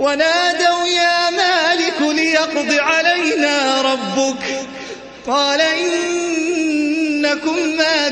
وَنَادَوْا يَا مَالِكُ لِيَقْضِ عَلَيْنَا رَبُّكَ ۖ. قَالَ إِنَّكُم مالك.